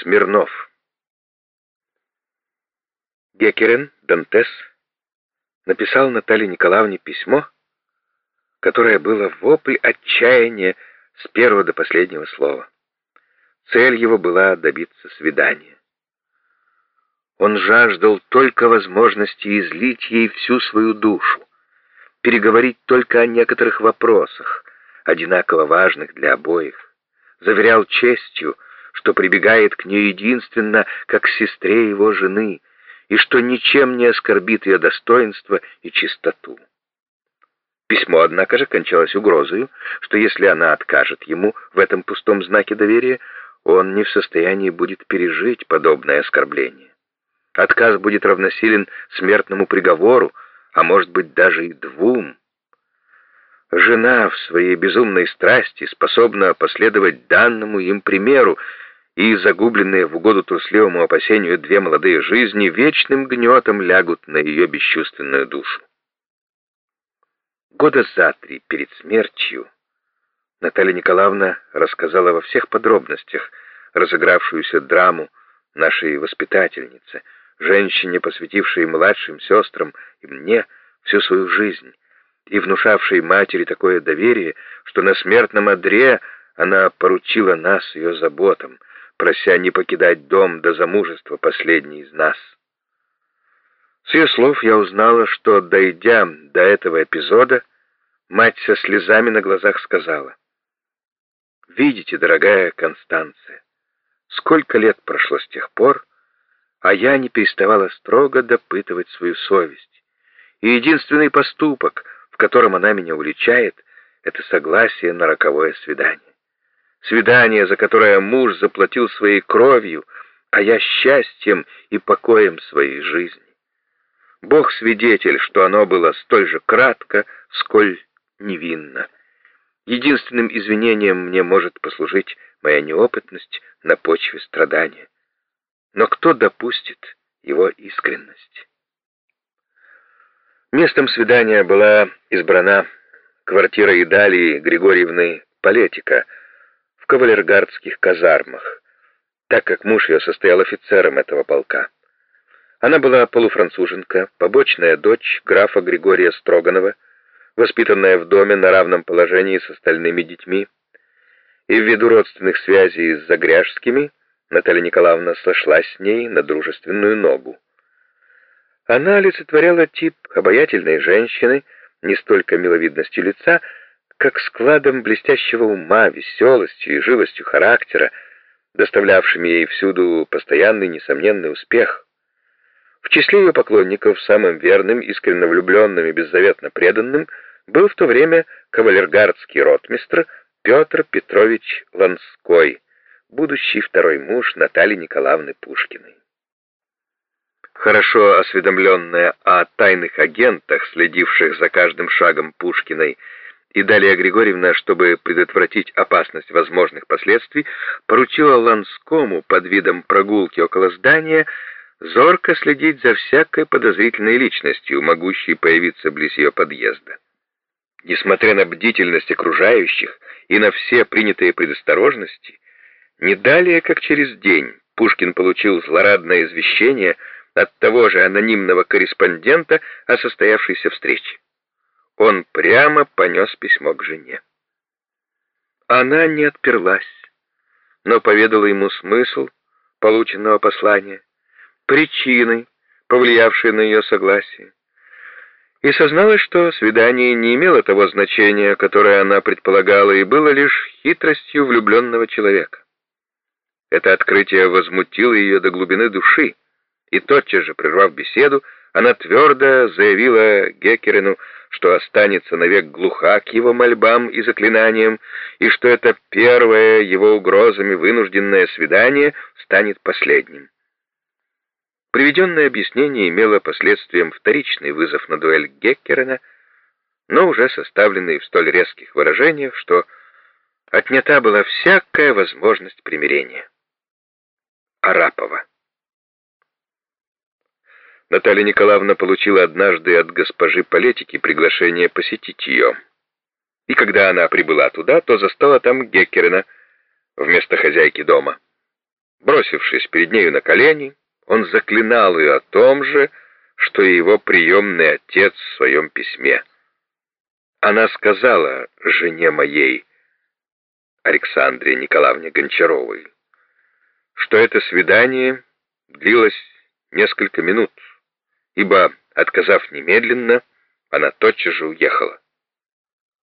Смирнов. Геккерен, Дантес, написал Наталье Николаевне письмо, которое было вопль отчаяния с первого до последнего слова. Цель его была добиться свидания. Он жаждал только возможности излить ей всю свою душу, переговорить только о некоторых вопросах, одинаково важных для обоих, заверял честью, что прибегает к ней единственно как к сестре его жены, и что ничем не оскорбит ее достоинство и чистоту. Письмо, однако же, кончалось угрозою, что если она откажет ему в этом пустом знаке доверия, он не в состоянии будет пережить подобное оскорбление. Отказ будет равносилен смертному приговору, а может быть даже и двум. Жена в своей безумной страсти способна последовать данному им примеру, и загубленные в угоду трусливому опасению две молодые жизни вечным гнетом лягут на ее бесчувственную душу. Года за три перед смертью Наталья Николаевна рассказала во всех подробностях разыгравшуюся драму нашей воспитательницы, женщине, посвятившей младшим сестрам и мне всю свою жизнь, и внушавшей матери такое доверие, что на смертном одре она поручила нас ее заботам, прося не покидать дом до замужества последней из нас. С ее слов я узнала, что, дойдя до этого эпизода, мать со слезами на глазах сказала, «Видите, дорогая Констанция, сколько лет прошло с тех пор, а я не переставала строго допытывать свою совесть, и единственный поступок, в котором она меня уличает, это согласие на роковое свидание. Свидание, за которое муж заплатил своей кровью, а я счастьем и покоем своей жизни. Бог свидетель, что оно было столь же кратко, сколь невинно. Единственным извинением мне может послужить моя неопытность на почве страдания. Но кто допустит его искренность? Местом свидания была избрана квартира Идалии Григорьевны Полетика — в кавалергардских казармах, так как муж ее состоял офицером этого полка. Она была полуфранцуженка, побочная дочь графа Григория Строганова, воспитанная в доме на равном положении с остальными детьми, и ввиду родственных связей с Загряжскими Наталья Николаевна сошлась с ней на дружественную ногу. Она олицетворяла тип обаятельной женщины, не столько миловидностью лица, как складом блестящего ума, веселостью и живостью характера, доставлявшими ей всюду постоянный несомненный успех. В числе ее поклонников самым верным, искренне влюбленным и беззаветно преданным был в то время кавалергардский ротмистр Петр Петрович Ланской, будущий второй муж Натальи Николаевны Пушкиной. Хорошо осведомленная о тайных агентах, следивших за каждым шагом Пушкиной, и Далия Григорьевна, чтобы предотвратить опасность возможных последствий, поручила Ланскому под видом прогулки около здания зорко следить за всякой подозрительной личностью, могущей появиться близ ее подъезда. Несмотря на бдительность окружающих и на все принятые предосторожности, не далее, как через день, Пушкин получил злорадное извещение от того же анонимного корреспондента о состоявшейся встрече он прямо понес письмо к жене. Она не отперлась, но поведала ему смысл полученного послания, причины, повлиявшие на ее согласие, и созналась, что свидание не имело того значения, которое она предполагала, и было лишь хитростью влюбленного человека. Это открытие возмутило ее до глубины души, и тотчас же, прервав беседу, она твердо заявила Геккерину, что останется навек глуха к его мольбам и заклинаниям, и что это первое его угрозами вынужденное свидание станет последним. Приведенное объяснение имело последствием вторичный вызов на дуэль Геккерена, но уже составленный в столь резких выражениях, что отнята была всякая возможность примирения. Арапова Наталья Николаевна получила однажды от госпожи Политики приглашение посетить ее. И когда она прибыла туда, то застала там Геккерина вместо хозяйки дома. Бросившись перед нею на колени, он заклинал ее о том же, что и его приемный отец в своем письме. Она сказала жене моей, Александре Николаевне Гончаровой, что это свидание длилось несколько минут, ибо, отказав немедленно, она тотчас же уехала.